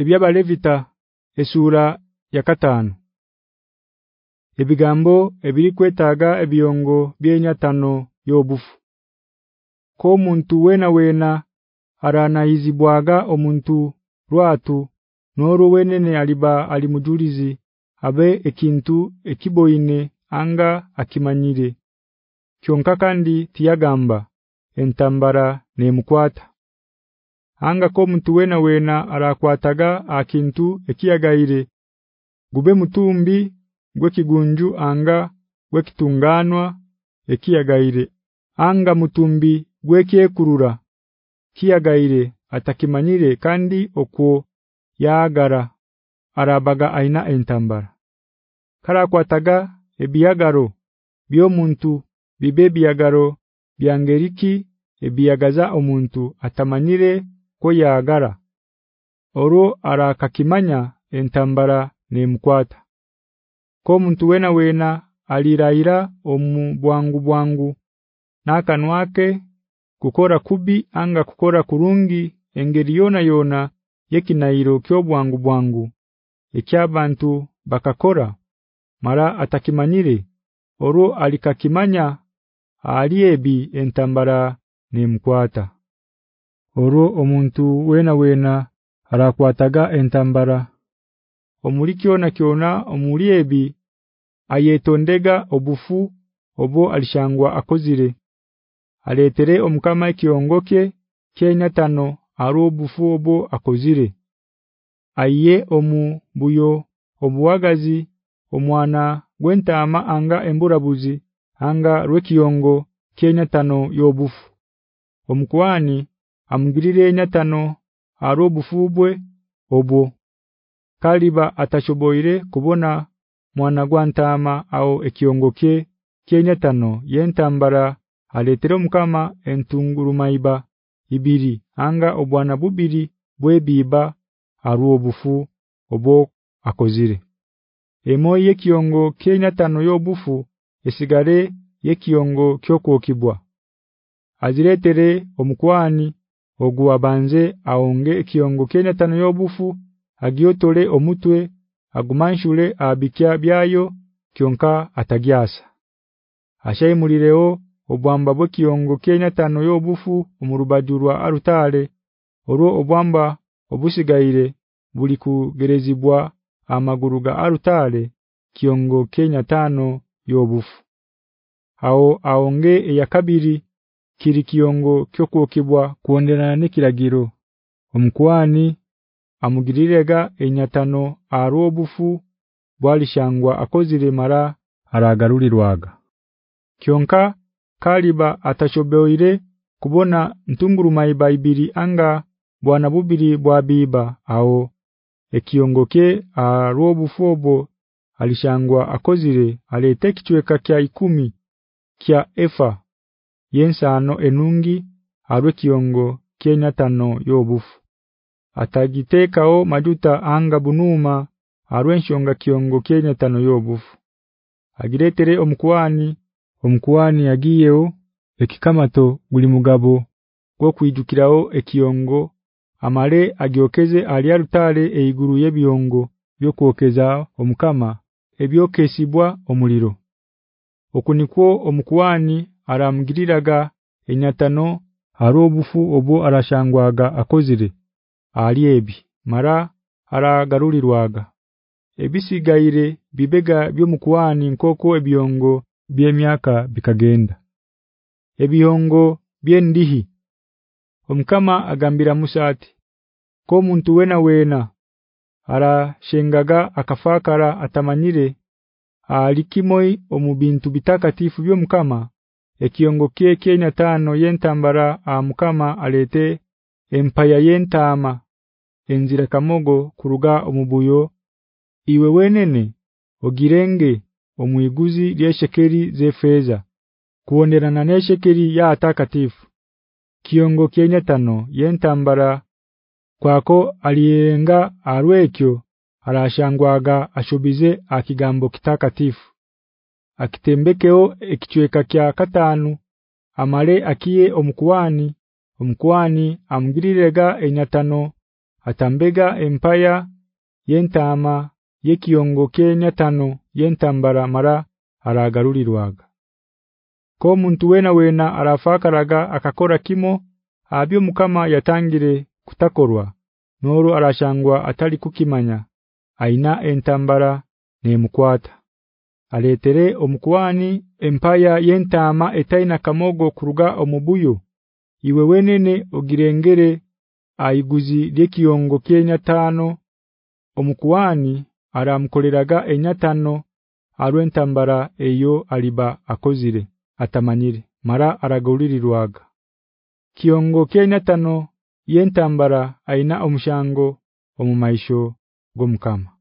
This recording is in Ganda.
ebyabalevita esura ya katano Ebigambo ebiri kwetaga ebiyongo byenyatano yobufu. Ko muntu wena wena aranayizibwaga omuntu rwatu noro wenene aliba alimujulizi abe ekintu ekiboine anga akimanyire. Kyonka kandi tiyagamba entambara nemukwata anga ko mtu wena wena arakwataga akintu ekiyagaire gube mutumbi gwe kigunju anga gwe kitunganwa ekiyagaire anga mutumbi gwe kyekurura kiyagaire atakimanyire kandi okwo yagara arabaga aina entambara. Karakwataga ebiyagaro byo muntu bibebiyagaro byangeriki ebiyagaza omuntu atamanyire ko yaagara oro arakakimanya entambara nemkwata ko muntu wena wena aliraira omu bwangu bwangu nakanwake kukora kubi anga kukora kurungi engeri yona yona yekinairo kyobwangu bwangu ekyabantu bakakora mara atakimanyire? Oro alikakimanya aliebi entambara nemkwata oro omuntu wena wena arakwataga entambara. Omulikyo na kyona omuliebi ayetondega obufu obo alishangwa akozire. Aletere omukama ekiongoke kyenya tano arobufu obo akozire. Aye omu buyo obuwagazi omwana gwentama anga emburabuzi anga rwekiongo kyenya tano yobufu. Omukwani amugirire nyatano arobufubwe obwo. Kaliba atashoboire kubona mwana gwantama au ekiongoke kyenyatano yentambara aletero mukama entunguru maiba ibiri. Anga obwana bubiri bwebiba aruobufu obo akozire. Emoyi ekiongo kyenyatano yobufu esigare yekiongo kyokwokibwa. Aziretere omukwani oguwabanze aonge ekiongo kyenya tano yobufu agiotole omutwe agumanshule abikya byayo kyonka atagyasa. Ashayimulireo obwamba bwe kiongo kyenya tano yobufu omurubajurwa arutale oro obwamba obusigaire buli kugerezibwa amaguruga arutale kiongo Kenya tano yobufu. Hao aonge yakabiri kiri kiongo kyokwokibwa kuonderana nekiragiro omkwani amugirirega enyatano arobufu bwalishangwa akozire mara aragarulirwaga kyonka kaliba atashobeoire kubona ntunguruma ibaibiri anga bwana bubiri bwa biba ao. Ekiongoke arobufobo alishangwa akozire alete kya ikumi kya efa yensano enungi arwe kiongo kenya tano yobufu. Atagitekao majuta anga bunuma arwenshonga kiongo kenya tano yobufu. Agiretere omkwani omkwani yagiyeo ekikamato guli mugabo gwo kwijukirao ekiongo amale agiokeze aliarutale eiguru yebyongo byokuokeza omukama ebyokesibwa omuliro. Okunikwo omkuwani aramgiriraga enyatano harobufu obo arashangwaga akozire aliebi mara aragarulirwaga ebisigaire bibega byomukuwani nkoko ebyongo byemyaka bikagenda. Ebiyongo byendihi. Omkama agambira Musati ko muntu wena wena ara shengaga akafakara atamanyire alikimoi omubintu bitakatifu byomkama ekiongo kie Kenya tano yentambara amukama alete empaya yentama enzira kamogo kuruga omubuyo iwe wenene ogirenge omwiguzi lyeshekeri zefeza kuonerana neshekeri ya atakatifu. Kiongo Kenya tano yentambara kwako aliyenga arwekyo arashangwaga ashubize akigambo kitakatifu akitembekeo ekichweka kya katanu amale akiye omukuwani omukuwani amgirirega enyatano atambega empaya yentama yekiyongo Kenya tano yentambara mara aragarulirwaga. Ko muntu wena wena arafakaraga akakora kimo abyo mukama yatangire kutakorwa noro arashangwa atali kukimanya aina entambara nemukwata aletere omukwani empaya yentama etaina kamogo kuruga omubuyo iwe wenene ogirengere aiguzi lyekiyongo Kenya tano omukwani aramkoleraga enyatano arwentambara eyo aliba akozire atamanyire. Mara aragaulirirwaga kiyongo Kenya tano yentambara aina omushango omumaisho gomukama